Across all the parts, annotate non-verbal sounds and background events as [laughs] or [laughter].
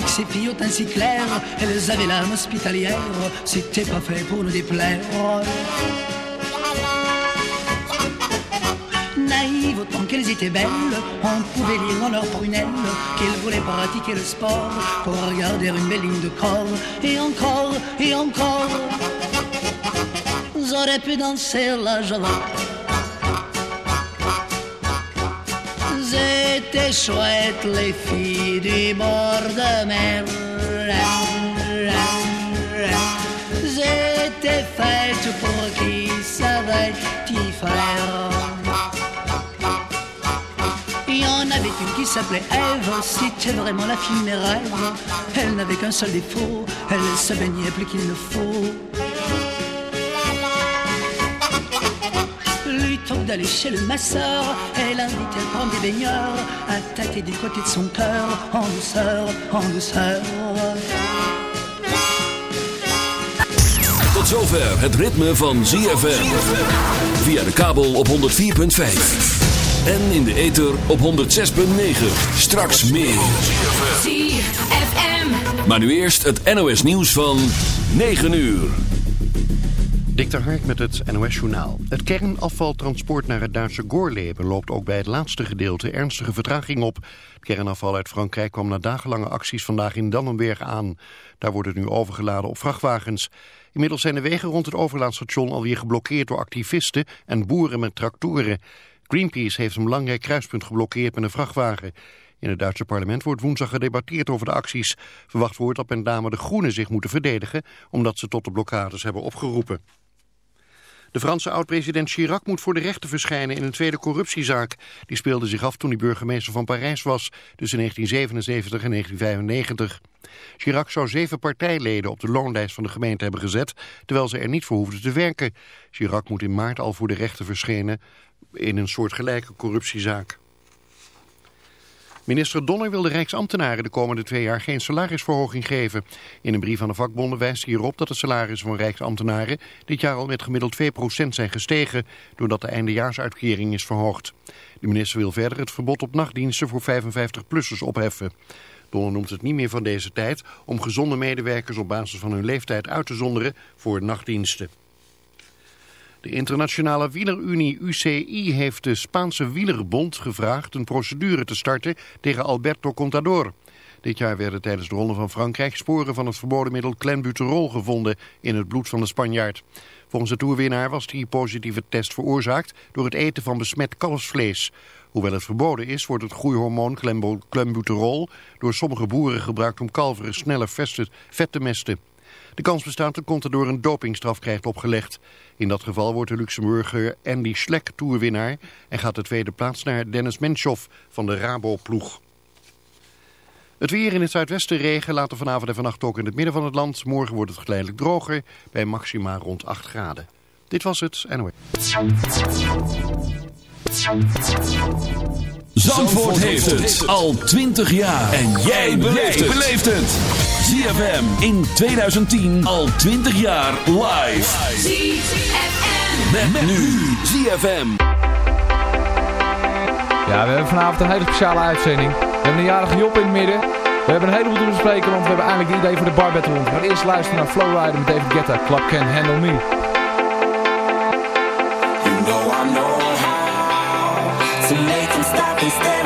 avec ses filles ainsi claires, elles avaient l'âme hospitalière, c'était pas fait pour nous déplaire. Naïves autant qu'elles étaient belles, on pouvait lire dans leurs prunelles qu'elles voulaient pratiquer le sport pour regarder une belle ligne de corps, et encore, et encore. J'aurais pu danser la java C'était chouette les filles du bord de mer. J'étais faite pour qui savait y faire. Il y en avait une qui s'appelait Eve, c'était vraiment la fille mes rêves. Elle n'avait qu'un seul défaut, elle se baignait plus qu'il ne faut. D'aller chez le masseur, elle invitait à prendre des baigneurs, à tâter du côté de son cœur, en douceur, en douceur. Tot zover het ritme van ZFM. Via de kabel op 104.5. En in de ether op 106.9. Straks meer. ZFM. Maar nu eerst het NOS nieuws van 9 uur. Dik de Hark met het NOS-journaal. Het kernafvaltransport naar het Duitse Gorleben loopt ook bij het laatste gedeelte ernstige vertraging op. Het kernafval uit Frankrijk kwam na dagenlange acties vandaag in Dannenberg aan. Daar wordt het nu overgeladen op vrachtwagens. Inmiddels zijn de wegen rond het overlaadstation alweer geblokkeerd door activisten en boeren met tractoren. Greenpeace heeft een belangrijk kruispunt geblokkeerd met een vrachtwagen. In het Duitse parlement wordt woensdag gedebatteerd over de acties. Verwacht wordt dat met name de Groenen zich moeten verdedigen... omdat ze tot de blokkades hebben opgeroepen. De Franse oud-president Chirac moet voor de rechter verschijnen in een tweede corruptiezaak. Die speelde zich af toen hij burgemeester van Parijs was tussen 1977 en 1995. Chirac zou zeven partijleden op de loonlijst van de gemeente hebben gezet, terwijl ze er niet voor hoefden te werken. Chirac moet in maart al voor de rechter verschijnen in een soortgelijke corruptiezaak. Minister Donner wil de Rijksambtenaren de komende twee jaar geen salarisverhoging geven. In een brief aan de vakbonden wijst hij erop dat de salarissen van Rijksambtenaren dit jaar al met gemiddeld 2% zijn gestegen, doordat de eindejaarsuitkering is verhoogd. De minister wil verder het verbod op nachtdiensten voor 55-plussers opheffen. Donner noemt het niet meer van deze tijd om gezonde medewerkers op basis van hun leeftijd uit te zonderen voor nachtdiensten. De internationale wielerunie UCI heeft de Spaanse wielerbond gevraagd een procedure te starten tegen Alberto Contador. Dit jaar werden tijdens de Ronde van Frankrijk sporen van het verboden middel clenbuterol gevonden in het bloed van de Spanjaard. Volgens de toerwinnaar was die positieve test veroorzaakt door het eten van besmet kalfsvlees. Hoewel het verboden is, wordt het groeihormoon clenbuterol door sommige boeren gebruikt om kalveren sneller vet te mesten. De kans bestaat dat Contador een dopingstraf krijgt opgelegd. In dat geval wordt de Luxemburger Andy Schleck toerwinnaar en gaat de tweede plaats naar Dennis Menshoff van de Rabo-ploeg. Het weer in het zuidwesten regen, later vanavond en vannacht ook in het midden van het land. Morgen wordt het geleidelijk droger, bij maxima rond 8 graden. Dit was het NOS. Zandvoort heeft het al 20 jaar. En jij beleeft het. ZFM in 2010 al 20 jaar live. ZFM. Met, nu ZFM. Ja, we hebben vanavond een hele speciale uitzending. We hebben een jarige Job in het midden. We hebben een heleboel te bespreken, want we hebben eindelijk een idee voor de bar battle. Gaan eerst luisteren naar Flowrider met David Guetta. Club Can Handle Me. You know I know how to make them stop and stare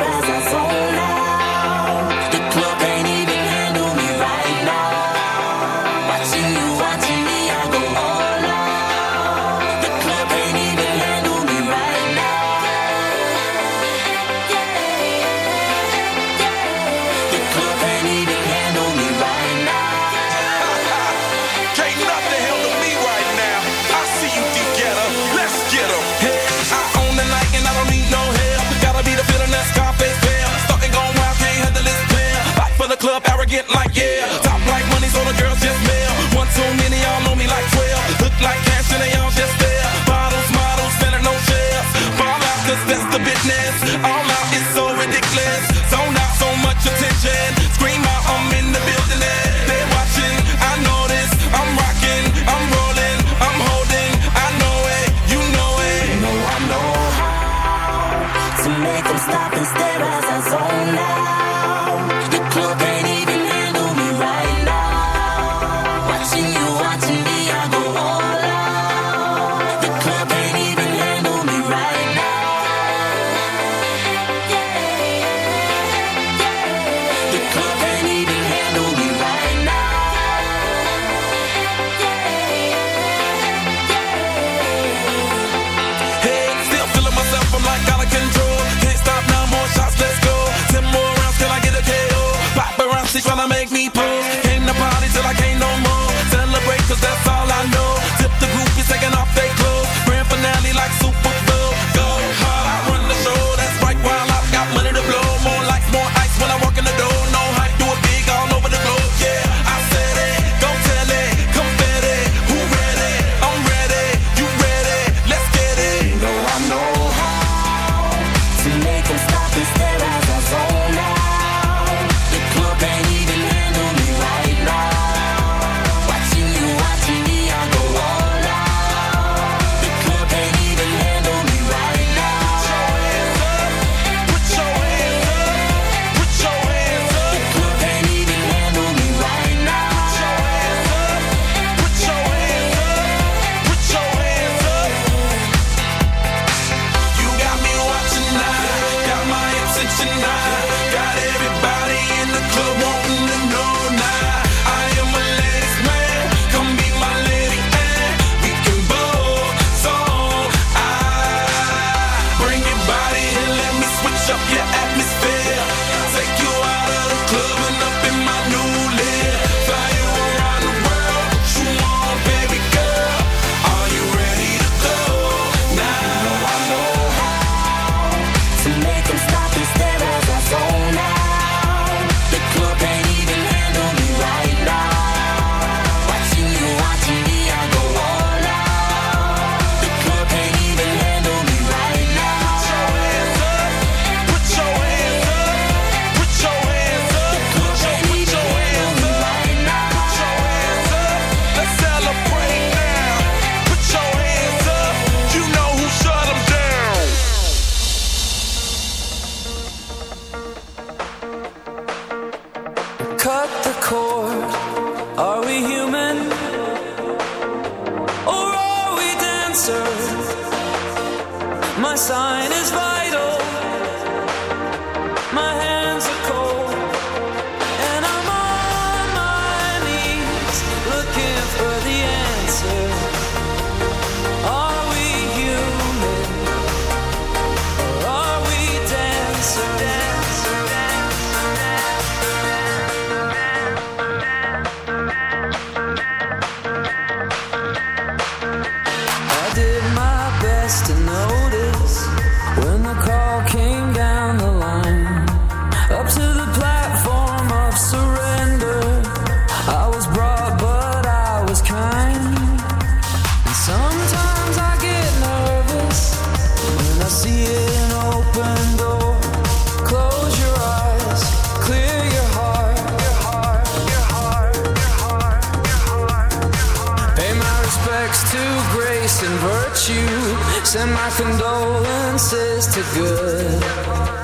thanks to grace and virtue. Send my condolences to good.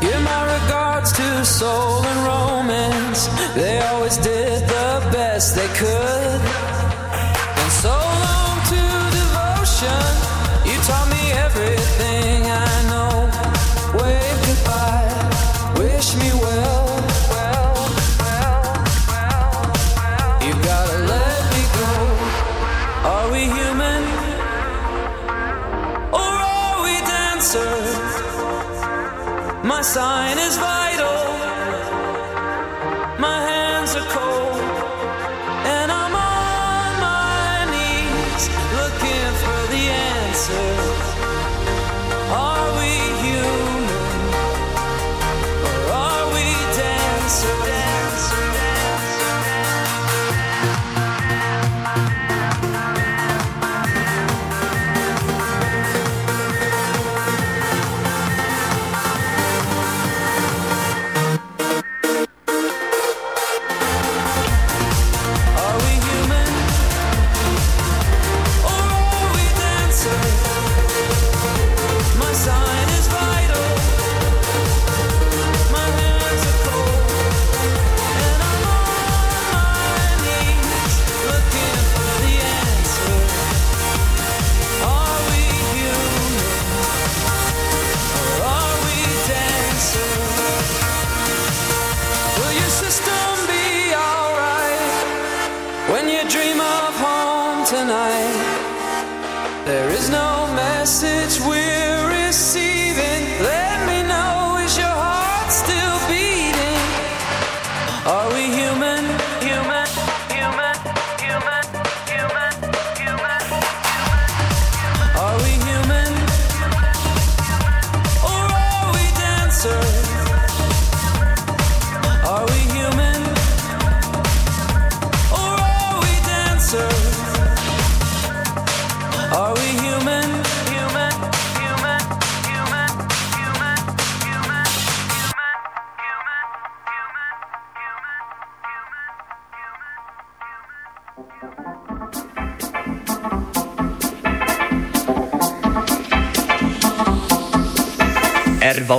Give my regards to soul and romance. They always did the best they could. And so long to devotion. You taught me everything. sign is fine.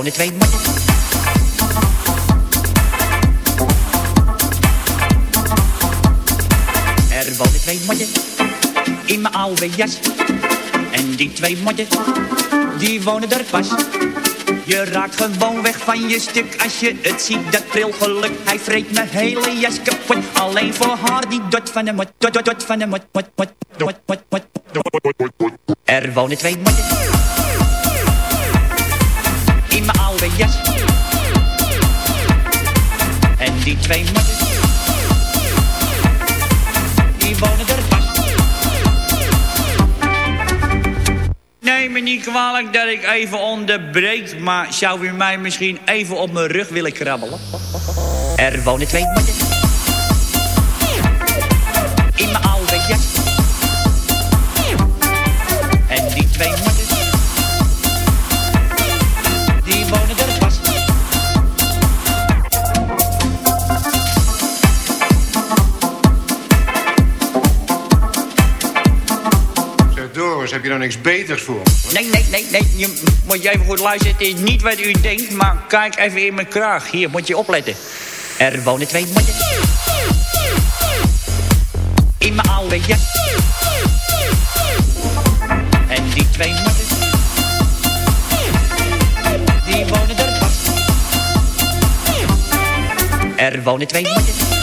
Er wonen twee. Er wonen twee motten in mijn oude jas. En die twee motten, die wonen er pas. Je raakt gewoon weg van je stuk als je het ziet, dat prilgeluk. Hij vreet mijn hele jas kapot, alleen voor haar die dot van de mot, dot, dot, dot van de mot, mot, mot, mot, mot, mot. Er wonen twee motten jas. En die twee motten, die wonen er pas. Neem me niet kwalijk dat ik even onderbreek, maar zou u mij misschien even op mijn rug willen krabbelen? Er wonen twee motten Heb je nou niks beters voor? Nee, nee, nee, nee. Je moet je even goed luisteren. Het is niet wat u denkt, maar kijk even in mijn kraag. Hier, moet je opletten. Er wonen twee motten. In mijn oude jas. En die twee motten. Die wonen er pas. Er wonen twee motten.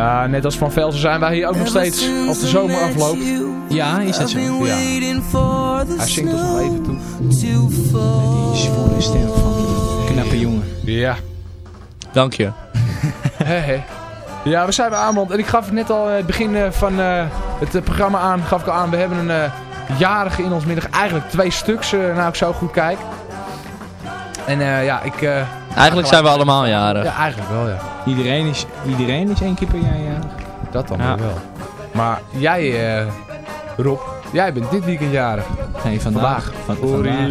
Ja, net als Van Velsen zijn wij hier ook nog steeds als de zomer afloopt. Ja, is dat zo? Ja. Hij zingt ons nog even toe. Die zwoele stem van die knappe jongen. Ja. Dank je. [laughs] Ja, we zijn bij aanbeland. En ik gaf het net al in het begin eh, van eh, het eh, programma aan. Gaf ik al aan, we hebben een eh, jarige in ons middag. Eigenlijk twee stuks, eh, nou ik zo goed kijk. En eh, ja, ik... eh, Eigenlijk zijn we allemaal jarig. Ja, eigenlijk wel, ja. Iedereen is, iedereen is één keer per jaar jarig. Dat dan Ja. wel. Maar jij, eh, Rob, jij bent dit weekend jarig. Nee, vandaag. Van, vandaag.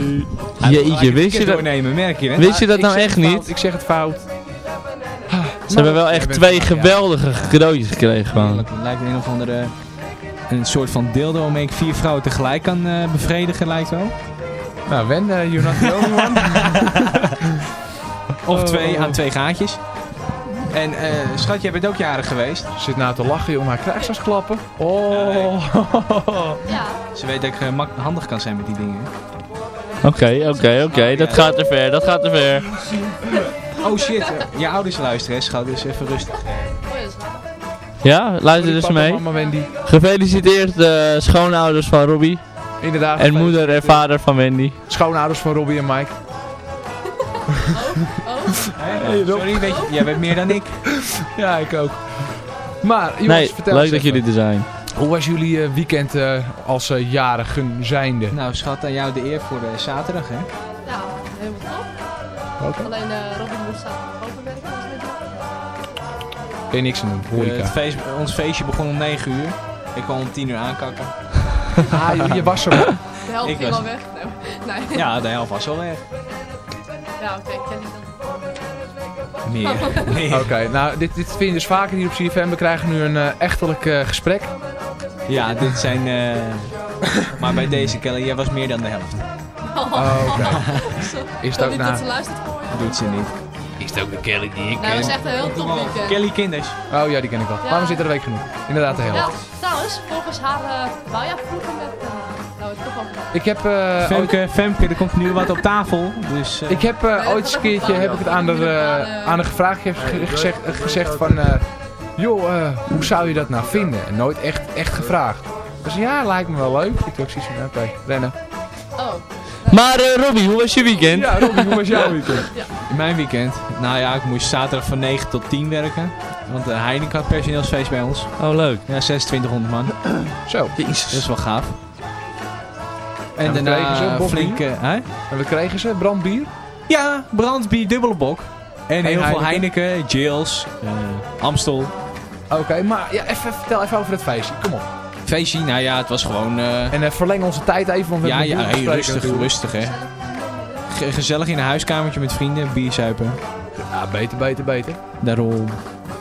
Jeetje, wist je dat? doornemen, merk je hè? Wist je dat Ik nou echt niet? Ik zeg het fout. Ze hebben wel jij echt twee geweldige cadeautjes gekregen gewoon. Het lijkt me een of andere... Een soort van dildo waarmee ik vier vrouwen tegelijk kan eh, bevredigen, lijkt wel. Nou, Wen, you're not the only one. [laughs] Of Oh. twee aan twee gaatjes. En eh schat, jij bent ook jarig geweest. Zit nou te lachen, jongen. Hij krijgt straks klappen. Oh. Ja, Ze weet dat ik eh, mak- handig kan zijn met die dingen. Oké, oké, oké. Dat gaat te ver, dat gaat te ver. Oh shit, eh, je ouders luisteren, hè, schat, dus even rustig. oh ja, luister dus mee. Mama Wendy. Gefeliciteerd de schoonouders van Robbie. Inderdaad. En moeder en vader van Wendy. Schoonouders van Robbie en Mike. [laughs] Hey, Sorry, weet je, jij bent meer dan ik. [laughs] Ja, ik ook. Maar, jongens, Nee, vertel leuk eens dat jullie er zijn. Hoe was jullie eh, weekend eh, als eh, jarigen zijnde? Nou, schat, aan jou de eer voor de zaterdag, hè? Ja, helemaal top. Oké. Alleen eh Robin moest zaterdag niet leuk. Kun je niks aan doen, horeca. feest, ons feestje begon om 9 uur. Ik kwam om 10 uur aankakken. [laughs] Ah, je, je was er. De helft ging was- al weg. Nee. Ja, de helft was al weg. Ja, oké, ik. Meer. [laughs] meer. Oké, nou, dit, dit vind je dus vaker hier op CFM. We krijgen nu een eh, echtelijk eh, gesprek. Ja, dit zijn... eh, maar bij deze Kelly, jij was meer dan de helft. Oh, oké. [laughs] Is wil ook niet na... dat ze luistert voor je. Doet ze niet. Is het ook de Kelly die ik Nee, dat is echt een heel top weekend. Kelly Kinders. Oh ja, die ken ik wel. Ja. Maar we zitten er week genoeg. Inderdaad, de helft. Ja, trouwens, volgens haar uh, wou jij vroeger met... Ik heb, eh, ooit, Femke, Femke, er komt nu wat op tafel. Dus, eh, ik heb eh, ooit eens een keertje ook heb ik het aan de, eh, aan de gevraagd. Ik heb gezegd, gezegd van... eh, joh, eh, hoe zou je dat nou vinden? En nooit echt, echt gevraagd. Dus ja, lijkt me wel leuk. Ik dacht, precies van, oké, rennen. Oh, Maar eh, Robbie, hoe was je weekend? Ja, Robin, hoe was jouw [laughs] weekend? in mijn weekend. Nou ja, ik moest zaterdag van 9 tot 10 werken. Want de Heineken had personeelsfeest bij ons. Oh, leuk. Ja, 2600 man. Zo. Dat is wel gaaf. En, En wat daarna kregen ze? Bokbier? flink... eh, hè? En wat kregen ze? Brandbier? Ja, brandbier, dubbele bok. En heel veel Heineken? Jills, eh, Amstel. Oké, maar ja, even, vertel even over het feestje. Kom op. Feestje, nou ja, het was gewoon... eh, En eh, verleng onze tijd even, want we ja, hebben ja, hey, rustig, natuurlijk. rustig hè. Ge- gezellig in een huiskamertje met vrienden, bier zuipen. Ja, beter, beter, beter. Daarom.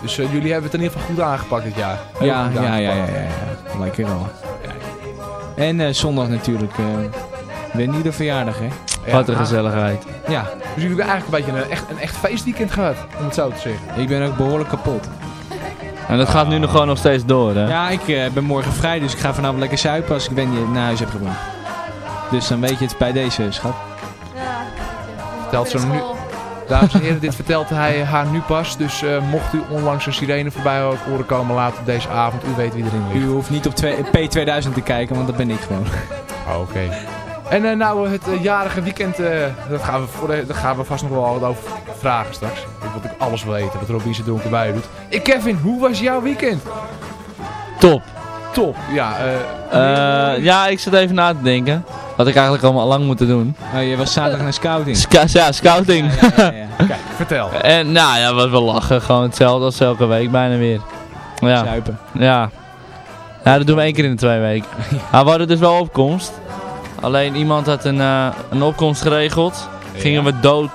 Dus jullie hebben het in ieder geval goed aangepakt dit jaar. Heel Ja, ja, ja, ja, ja, ja. Lekker wel. En eh, zondag natuurlijk eh Wendy de verjaardag, hè? Ja. Wat een gezelligheid. Ja, Dus jullie hebben eigenlijk een beetje een echt, een echt feestweekend gehad, om het zo te zeggen. ik ben ook behoorlijk kapot. En dat gaat nu nog gewoon nog steeds door, hè? Ja, ik eh, ben morgen vrij, dus ik ga vanavond lekker zuipen als ik Wendy naar huis heb gebracht. Dus dan weet je het bij deze, schat. ja. Vertelt ze hem nu- Dames en heren, dit vertelt hij haar nu pas. Dus eh, mocht u onlangs een sirene voorbij horen komen later deze avond, u weet wie erin U ligt. hoeft niet op twee- P2000 te kijken, want dat ben ik gewoon. Oh, Oké. En eh, nou, het eh, jarige weekend, eh dat gaan we voor de, daar gaan we vast nog wel wat over vragen straks. Ik wil natuurlijk alles weten, wat Robin zijn donker bij doet. Ik, Kevin, hoe was jouw weekend? Top. Top. Ja, eh... Eh, ja, ik zit even na te denken. Wat ik eigenlijk allemaal al lang moeten doen. Oh, je was zaterdag naar scouting. Ja, scouting. Ja, ja, ja, ja. [laughs] Kijk, vertel. en nou ja, wat wel lachen. Gewoon hetzelfde als elke week bijna weer. Ja, Zuipen. ja. Ja, dat doen we één keer in de twee weken. Maar [laughs] we hadden dus wel opkomst. Alleen iemand had een, eh, een opkomst geregeld. Gingen we dood,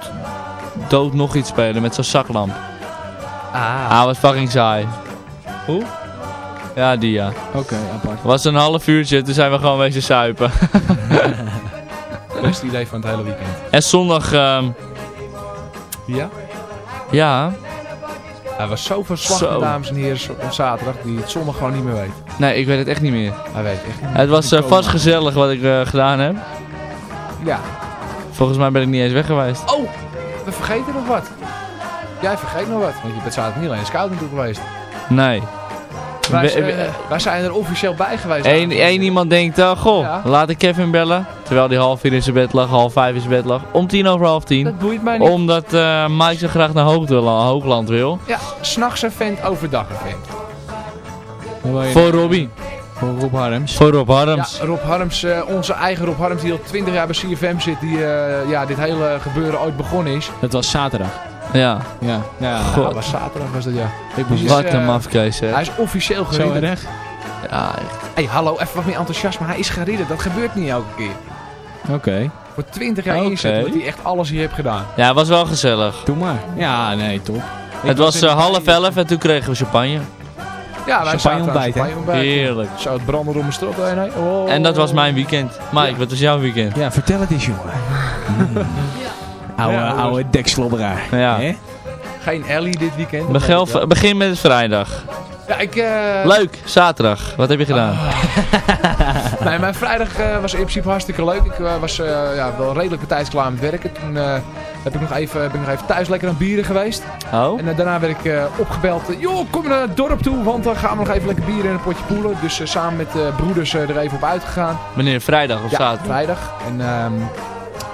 dood nog iets spelen met zo'n zaklamp. Ah. Ah, was fucking saai. Hoe? Ja, die ja. Oké, apart. Was een half uurtje, toen zijn we gewoon wezen suipen. [laughs] Beste idee van het hele weekend. En zondag, ehm, Ja? ja, Hij was zo Zo. dames en heren, op zaterdag, die het zondag gewoon niet meer weet. nee, ik weet het echt niet meer. Hij weet echt niet meer. Het was eh, vast gezellig wat ik eh, gedaan heb. Ja. Volgens mij ben ik niet eens weg geweest. Oh, we vergeten nog wat. Jij vergeet nog wat, want je bent zaterdag niet alleen in scouting toe geweest. Nee. Wij, We- eh, wij zijn er officieel bij geweest. Eén één iemand denkt, uh, goh, Ja. laat ik Kevin bellen. Terwijl hij half vier in zijn bed lag, half vijf in zijn bed lag. Om tien over half tien. Dat boeit mij niet. Omdat eh Mike zo graag naar Hoogland, Hoogland wil. Ja, s'nachts een vent, overdag een vent. Voor Robbie. Voor Rob Harms. Voor Rob Harms. Ja, Rob Harms, eh, onze eigen Rob Harms, die al 20 jaar bij CFM zit, die eh, ja, dit hele gebeuren ooit begonnen is. Dat was zaterdag. Ja. Ja. ja. God. Ja, was zaterdag was dat, ja. Ik moest Dus, Wat een mafkees, hè. Hij is officieel zo geridderd. erg. Ja, echt. hey, hallo, even wat meer enthousiasme. Hij is geridderd, dat gebeurt niet elke keer. Oké. Voor 20 jaar inzet dat hij echt alles hier heeft gedaan. Ja, het was wel gezellig. Doe maar. Ja, nee, top. Ik het was eh, de- half elf en toen kregen we champagne. Ja, wij Champagne ontbijt, hè? Heerlijk. Zo het branden om mijn strot heen. Oh. En dat was mijn weekend. Mike, wat was jouw weekend? Ja, vertel het eens, jongen. [laughs] Oude, Ja, oude dekslobberaar. Ja. Hè? Geen Ellie dit weekend. dat Begin, met het vrijdag. Ja, ik... eh, Leuk, zaterdag. Wat heb je gedaan? [laughs] Nee, mijn vrijdag eh, was in principe hartstikke leuk. Ik eh, was eh, ja, wel redelijk bij tijd klaar met werken. Toen eh, heb ik nog even, ben ik nog even thuis lekker aan bieren geweest. Oh? En daarna werd ik eh, opgebeld. joh, kom naar het dorp toe, want dan gaan we nog even lekker bieren en een potje poelen. Dus samen met eh, broeders er even op uitgegaan. Wanneer? Vrijdag of ja, zaterdag? vrijdag. En ehm,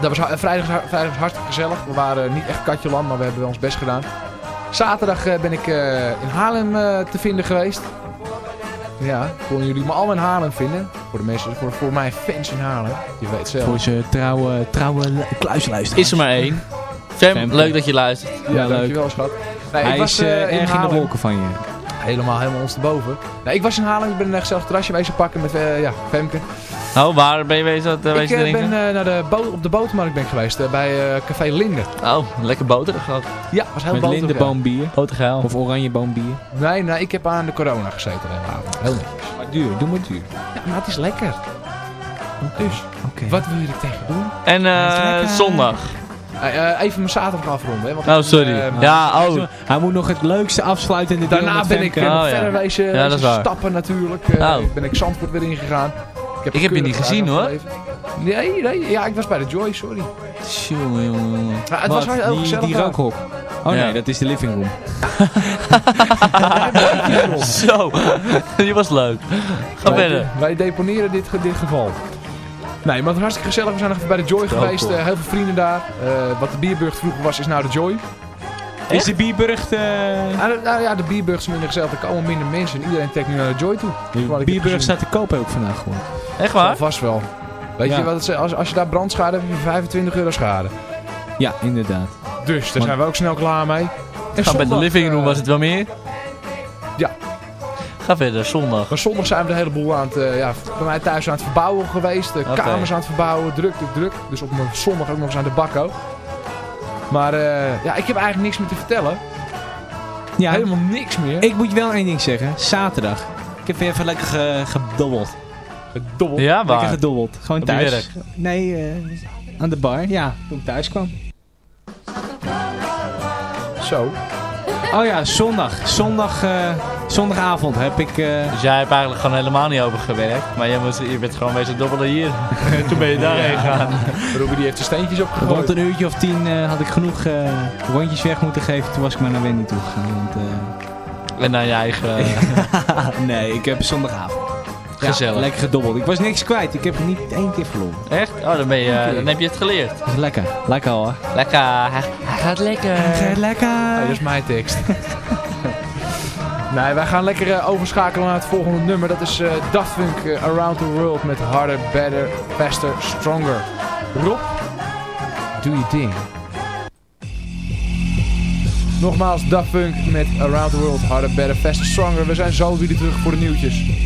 dat was, vrijdag, vrijdag was hartstikke gezellig. We waren niet echt katjeland, maar we hebben wel ons best gedaan. Zaterdag eh, ben ik eh, in Haarlem eh, te vinden geweest. Ja, konden jullie me al in Haarlem vinden. Voor de mensen, voor, voor mijn fans in Haarlem. Je weet zelf. Voor zijn trouwe, trouwe kluisluisteraars. Is er maar één. Fem, leuk dat je luistert. Ja, Ja, leuk. dankjewel schat. Nee, Hij ik was is in erg in de wolken van je. Helemaal, helemaal ons te boven. Nee, ik was in Haarlem, ik ben een gezellig terrasje wezen pakken met ja, Femke. Oh, waar ben je bezig wat, uh, ik wezen eh, ben eh, naar de boot, op de botermarkt ben ik geweest, eh, bij eh, Café Linde. Oh, lekker boterig gehad. Ja, was heel Met boterig, lindenboombier. Botergeil. Of oranjeboombier. Nee, nee, ik heb aan de corona gezeten de hele avond. Heel netjes. Maar duur, doe maar duur. Ja, maar het is lekker. Dus, Oké. wat wil je er tegen doen? En eh zondag. Even mijn zaterdag afronden. Hè, want Oh, sorry. ja, oh. Hij moet nog het leukste afsluitende deel Daarna met ben ik Oh, ja. verder wezen, Ja, wezen stappen natuurlijk. Eh, Oh. Ben ik Zandvoort weer ingegaan. Ik heb je niet gezien, hoor. Nee, nee, ja, ik was bij de Joy, sorry. Jongen, jongen, jongen. Ja, het was Wat? wel heel die, gezellig Die rookhok. Oh Ja. nee, dat is de living room. [laughs] [laughs] Zo, die was leuk. Ga Wij- verder. Wij deponeren dit, dit geval. Nee, maar het was hartstikke gezellig. We zijn nog even bij de Joy geweest. eh, heel veel vrienden daar. Eh, wat de Bierburg vroeger was, is nou de Joy. Is de Bierburg eh Nou, de- nou ja, de Bierburg is minder gezellig. Er komen minder mensen. En iedereen trekt nu naar de Joy toe. Heb Bierburg staat te kopen ook vandaag gewoon. Echt waar? vast wel. Weet Ja. je wat het is? Als, als je daar brandschade hebt, heb je 25 euro schade. Ja, inderdaad. Dus daar Want- zijn we ook snel klaar mee. En Ga bij de zondag, living room eh, was het wel meer? Ja. Ga verder, zondag. Maar zondag zijn we de hele boel aan het, eh, ja, bij mij thuis aan het verbouwen geweest. De kamers aan het verbouwen, druk, druk, druk. Dus op mijn zondag ook nog eens aan de bakko. Maar eh, ja, ik heb eigenlijk niks meer te vertellen. Ja, Helemaal niks meer. ik moet je wel één ding zeggen. Zaterdag. Ik heb weer even lekker ge- gedobbeld. Gedobbeld. Ja, Lekker waar? gedobbeld. Gewoon Op thuis. werk? Nee, eh, aan de bar. Ja, toen ik thuis kwam. Zo. Oh ja, zondag. Zondag, eh, zondagavond heb ik... eh, Dus jij hebt eigenlijk gewoon helemaal niet over gewerkt. Maar je, moest, je bent gewoon bezig dobbelen hier. [laughs] Toen ben je daarheen gegaan. [laughs] Ruby die heeft de steentjes opgegooid. rond een uurtje of tien eh, had ik genoeg eh, rondjes weg moeten geven. Toen was ik maar naar Wendy toe gegaan. Want, eh, En naar je eigen... [laughs] nee, ik heb zondagavond. Ja, Gezellig. lekker gedobbeld. Ik was niks kwijt. Ik heb niet één keer verloren. Echt? Oh, dan, ben je, eh, dan heb je het geleerd. Lekker. Lekker hoor. Lekker. Hij, hij gaat lekker. lekker. Nee, dat is mijn tekst. Nee, wij gaan lekker eh, overschakelen naar het volgende nummer. Dat is eh Daft Punk eh, Around the World met Harder, Better, Faster, Stronger. Rob, doe je ding. Nogmaals, Daft Punk met Around the World, Harder, Better, Faster, Stronger. We zijn zo weer terug voor de nieuwtjes.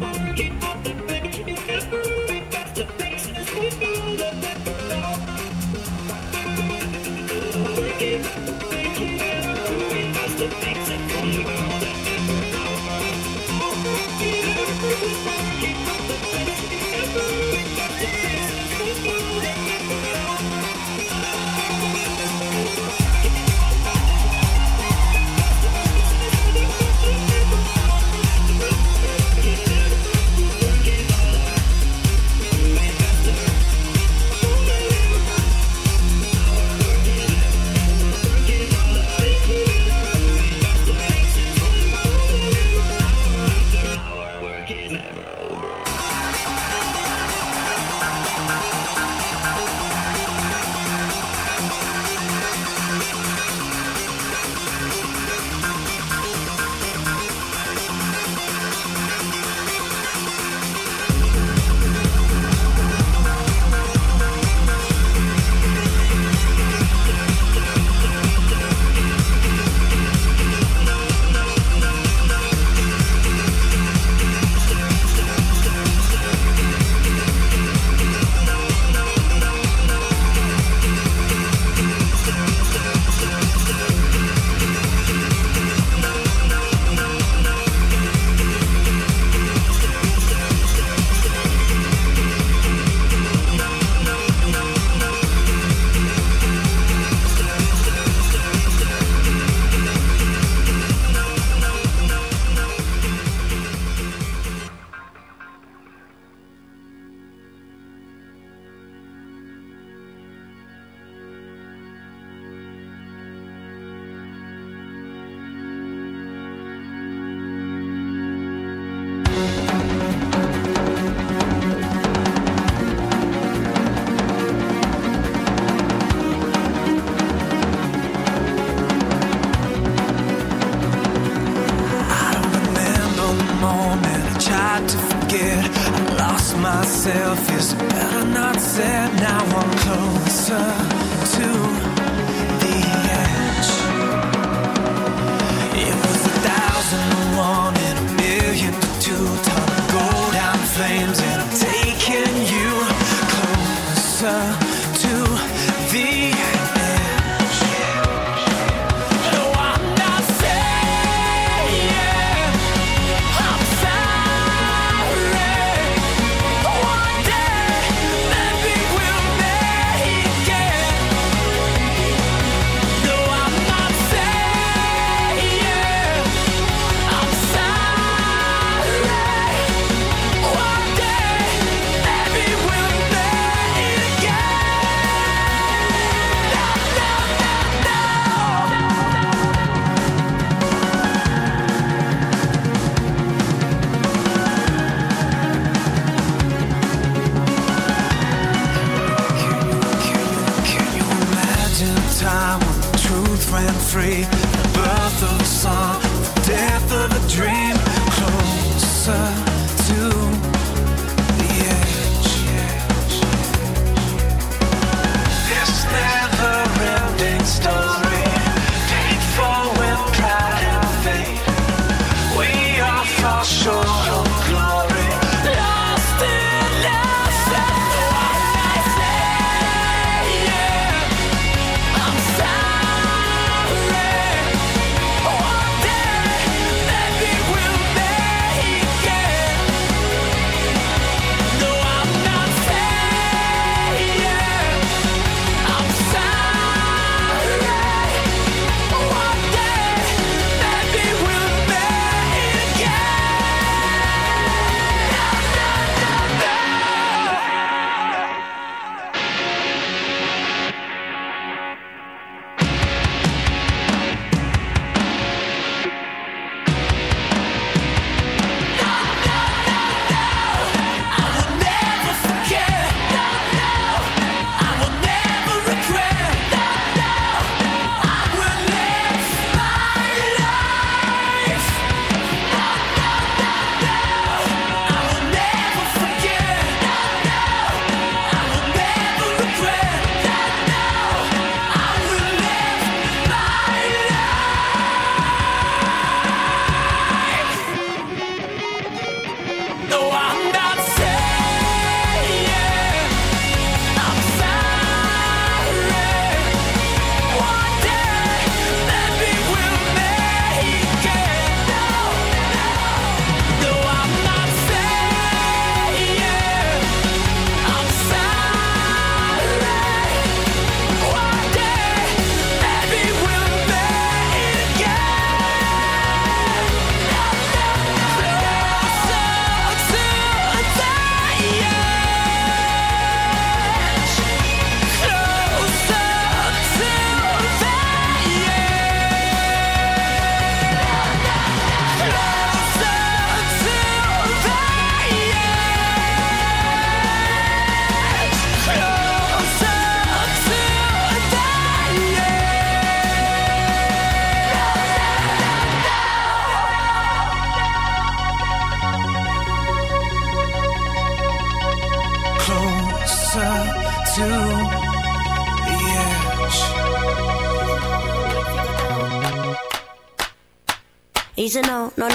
Remember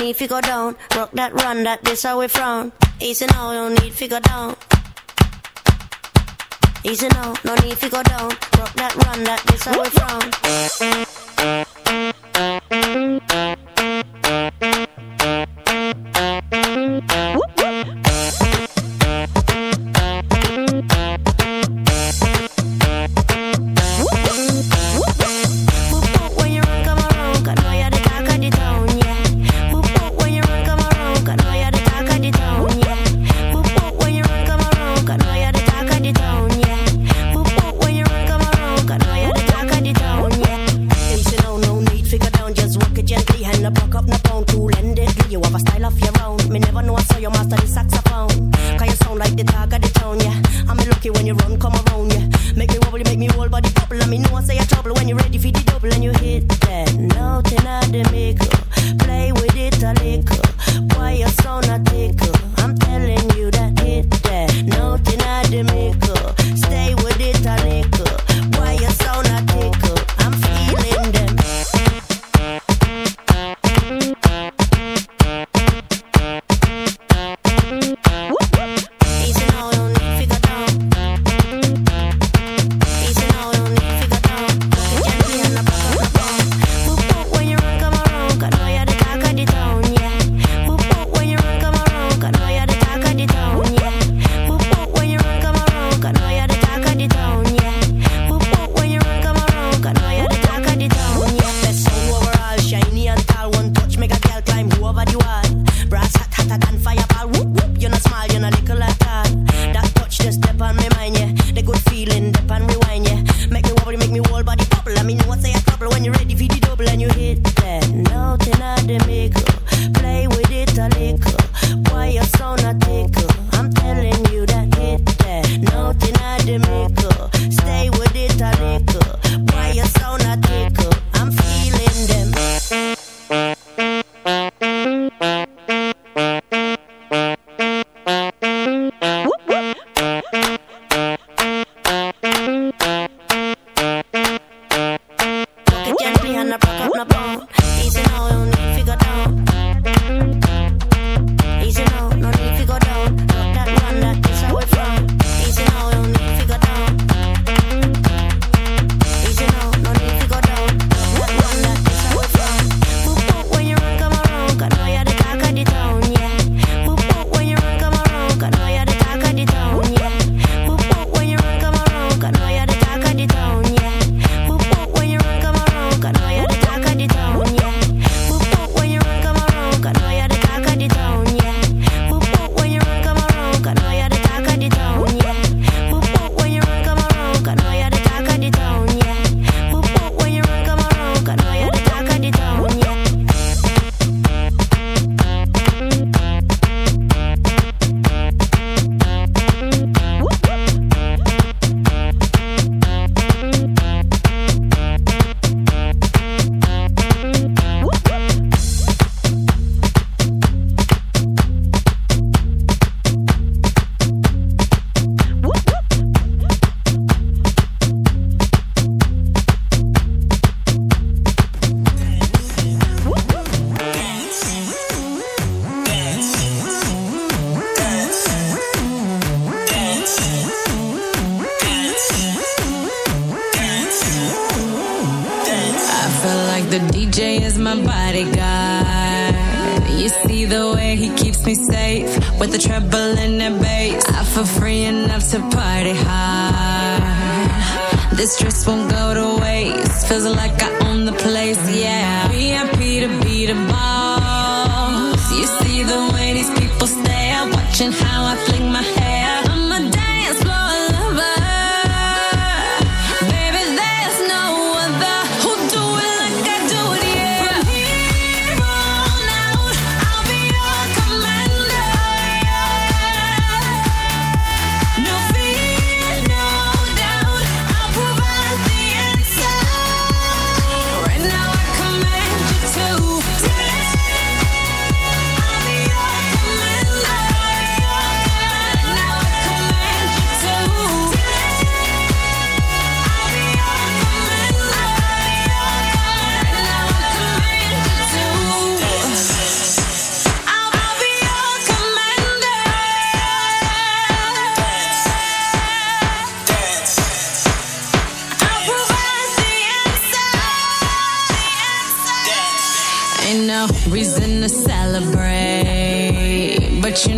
need you go down. Rock that run that this how we frown. Easy now, no need fi go down. Easy now, no need fi go down. Rock that run that this how we frown.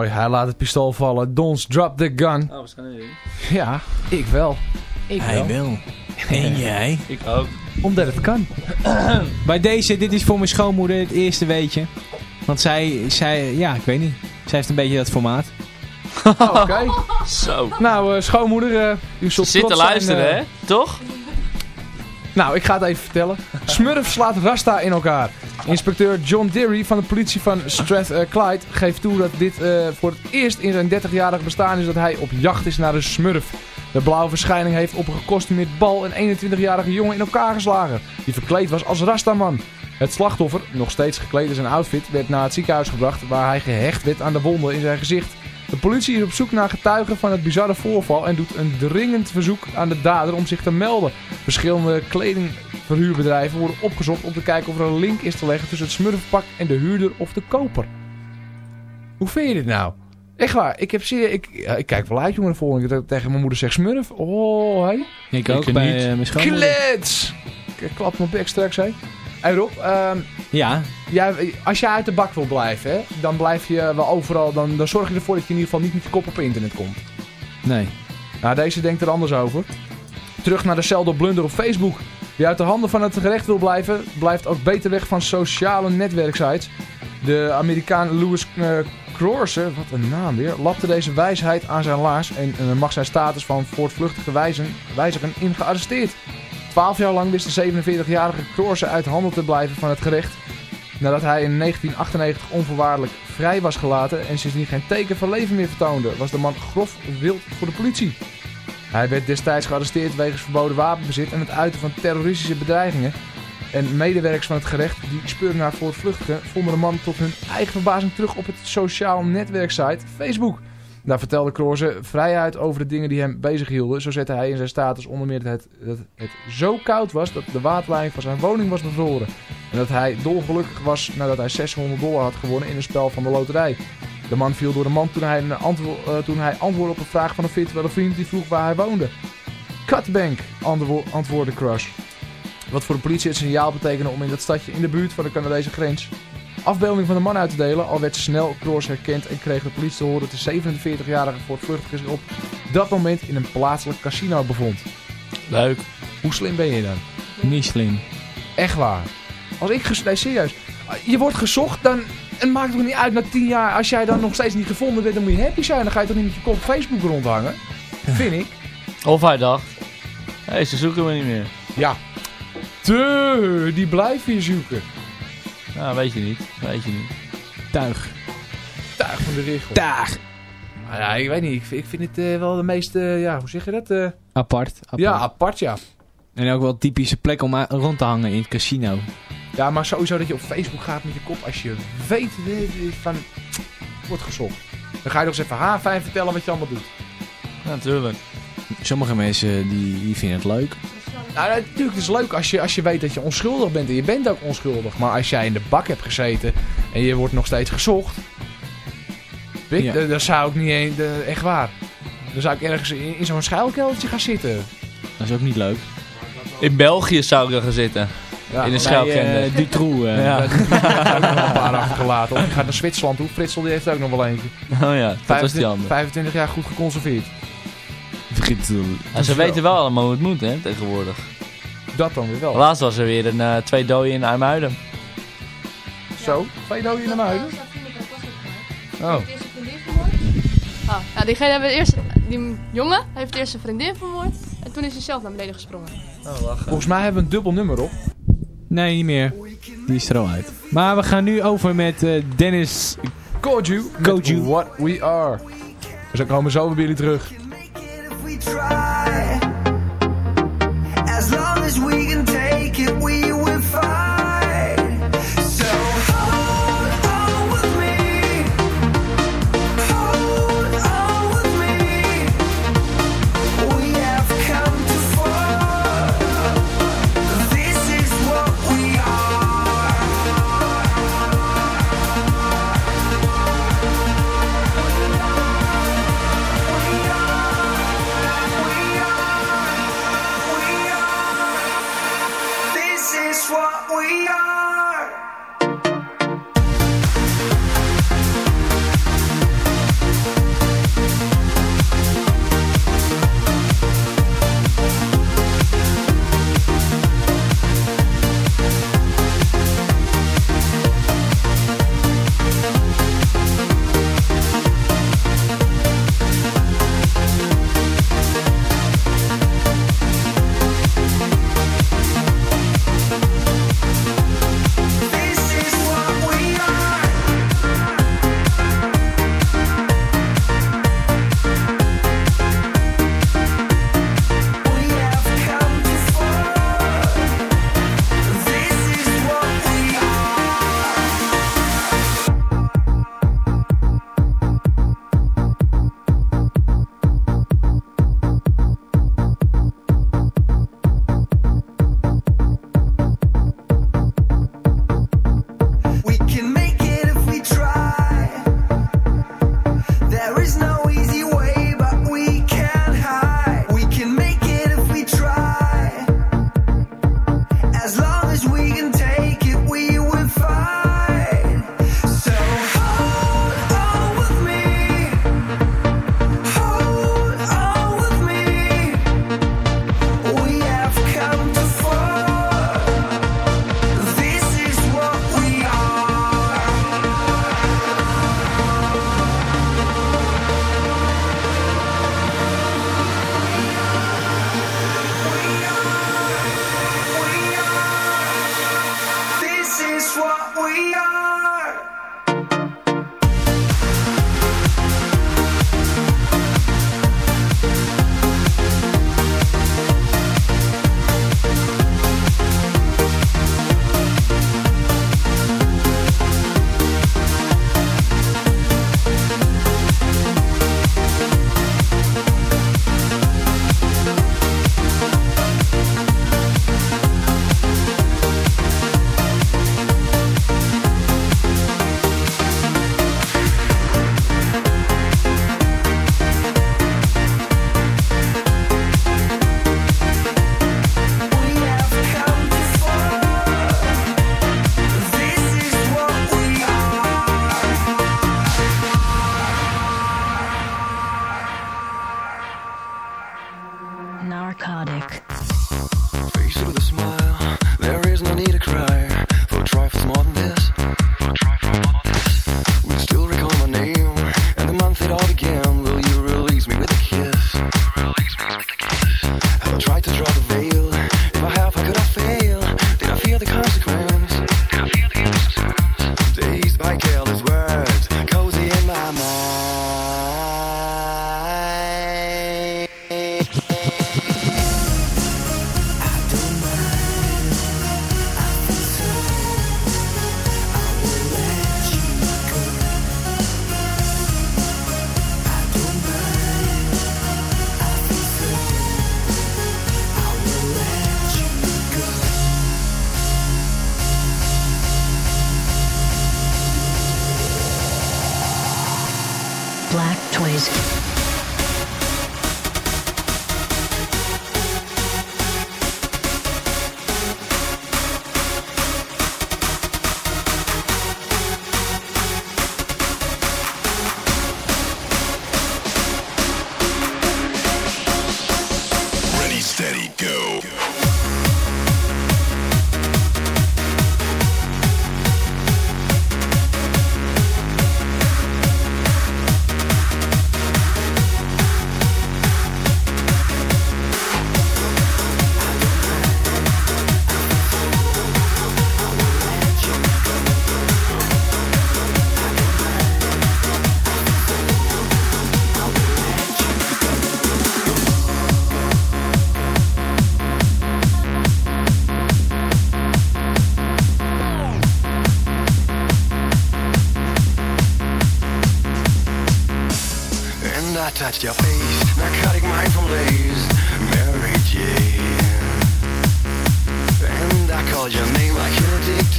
Mooi. Hij laat het pistool vallen. Don't drop the gun. Oh, wat gaan we doen? Ja, ik wel. Ik Hij wel. En [laughs] jij? Ik ook. Omdat het kan. [clears throat] Bij deze, dit is voor mijn schoonmoeder het eerste weetje. Want zij, zij, ja, ik weet niet. Zij heeft een beetje dat formaat. [laughs] Oké. Zo. Nou, eh, schoonmoeder, eh, u zult Zit te luisteren, eh, hè? Toch? Nou, ik ga het even vertellen. Smurf slaat Rasta in elkaar. Inspecteur John Deary van de politie van Strathclyde geeft toe dat dit eh, voor het eerst in zijn 30-jarig bestaan is dat hij op jacht is naar een smurf. De blauwe verschijning heeft op een gekostumeerd bal een 21-jarige jongen in elkaar geslagen, die verkleed was als Rastaman. Het slachtoffer, nog steeds gekleed in zijn outfit, werd naar het ziekenhuis gebracht waar hij gehecht werd aan de wonden in zijn gezicht. De politie is op zoek naar getuigen van het bizarre voorval en doet een dringend verzoek aan de dader om zich te melden. Verschillende kledingverhuurbedrijven worden opgezocht om te kijken of er een link is te leggen tussen het smurfpak en de huurder of de koper. Hoe vind je dit nou? Echt waar, ik heb zeer, ik, ik kijk wel uit jongen de volgende keer tegen mijn moeder zeg smurf. Oh, hé. Ik ook bij eh, mijn schoonmoeder. Klets! Ik klap mijn bek straks, hé. Hey Rob, ehm, Ja, jij, als jij uit de bak wil blijven, hè, dan blijf je wel overal, dan, dan zorg je ervoor dat je in ieder geval niet met je kop op internet komt. nee. Nou, deze denkt er anders over. Terug naar de Zeldo blunder op Facebook. Wie uit de handen van het gerecht wil blijven, blijft ook beter weg van sociale netwerksites. De Amerikaan Louis uh, Crorse, wat een naam weer, lapte deze wijsheid aan zijn laars en eh, mag zijn status van voortvluchtige wijzen, wijzigen in gearresteerd. Twaalf jaar lang wist de 47-jarige Crorse uit handen te blijven van het gerecht. Nadat hij in 1998 onvoorwaardelijk vrij was gelaten en sindsdien geen teken van leven meer vertoonde, was de man grof wild voor de politie. Hij werd destijds gearresteerd wegens verboden wapenbezit en het uiten van terroristische bedreigingen. En medewerkers van het gerecht die speurden naar voortvluchtigen vonden de man tot hun eigen verbazing terug op het sociaal netwerksite Facebook. Daar vertelde Kroorse vrijheid over de dingen die hem bezighielden. Zo zette hij in zijn status onder meer dat het, dat het zo koud was dat de waterleiding van zijn woning was bevroren. En dat hij dolgelukkig was nadat hij 600 dollar had gewonnen in een spel van de loterij. De man viel door de mand toen hij, een antwo- eh, toen hij antwoordde op een vraag van een virtuele vriend die vroeg waar hij woonde. Cutbank, antwo- antwoordde Crush. Wat voor de politie het signaal betekende om in dat stadje in de buurt van de Canadese grens afbeelding van de man uit te delen. Al werd snel Cross herkend en kreeg de politie te horen dat de 47-jarige voortvluchtige zich op dat moment in een plaatselijk casino bevond. Leuk. Hoe slim ben je dan? Niet slim. Echt waar. Als ik nee, serieus. Je wordt gezocht, dan het maakt toch niet uit na 10 jaar. Als jij dan nog steeds niet gevonden bent, dan moet je happy zijn. Dan ga je toch niet met je kop op Facebook rondhangen. Vind ik. Of hij dacht, hé, hey, ze zoeken me niet meer. Ja. Tuh, die blijven je zoeken. Nou, weet je niet. Weet je niet. Tuig. Tuig van de richel. Tuig. Nou ja, ik weet niet. Ik vind, ik vind het eh, wel de meest, eh, ja, hoe zeg je dat? Eh, Apart. apart. ja, apart ja. En ook wel typische plek om rond te hangen in het casino. Ja, maar sowieso dat je op Facebook gaat met je kop als je weet van, wordt gezocht. Dan ga je nog eens even H5 vertellen wat je allemaal doet. Natuurlijk. Sommige mensen die, die vinden het leuk. Nou, natuurlijk, het is leuk als je, als je weet dat je onschuldig bent. En je bent ook onschuldig. Maar als jij in de bak hebt gezeten en je wordt nog steeds gezocht. Weet, Ja. dan zou ik niet heen, de- echt waar. Dan zou ik ergens in, in zo'n schuilkeldertje gaan zitten. Dat is ook niet leuk. In België zou ik er gaan zitten. Ja, in een schuilkelder. eh, Dutroux. eh. Ja. [laughs] Nog een paar achtergelaten. Of je gaat naar Zwitserland toe. Fritsel die heeft ook nog wel eentje. Oh ja, dat was die 25, andere. 25 jaar goed geconserveerd. En ze weten wel allemaal hoe het moet, hè, tegenwoordig. Dat dan weer wel. Laatst was er weer een eh, twee doden in IJmuiden. Zo, twee doden in de muiden. Oh. Heeft eerst een vriendin vermoord. Ah, ja, diegene hebben eerst, die jongen heeft eerst zijn vriendin vermoord. En toen is hij zelf naar beneden gesprongen. Oh, lachen. Volgens mij hebben we een dubbel nummer op. Nee, niet meer. Die is er al uit. Maar we gaan nu over met eh, Dennis Koju. Koju. What We Are. Dus dan komen we zo weer bij jullie terug. Try. As long as we can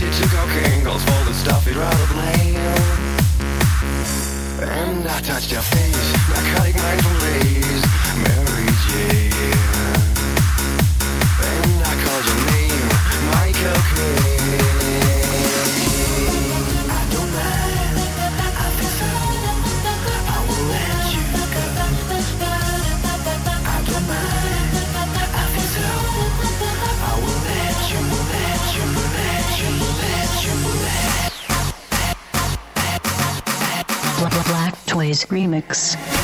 addicted to cocaine Calls for the stuff you'd rather blame And I touched your face Narcotic mindful rays Mary Jane. remix.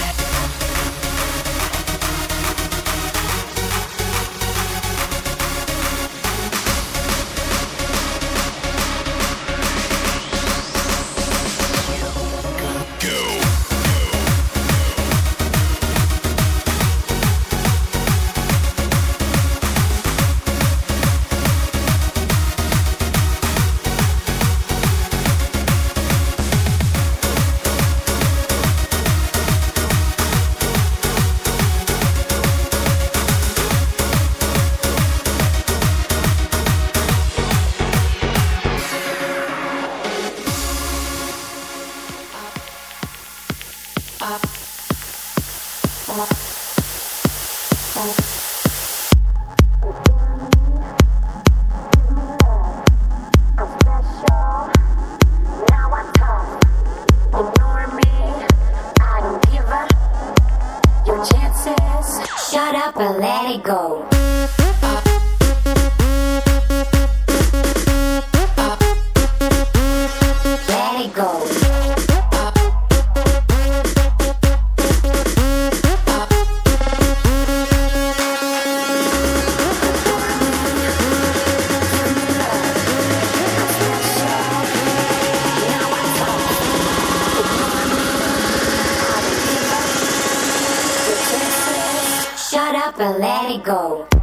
go.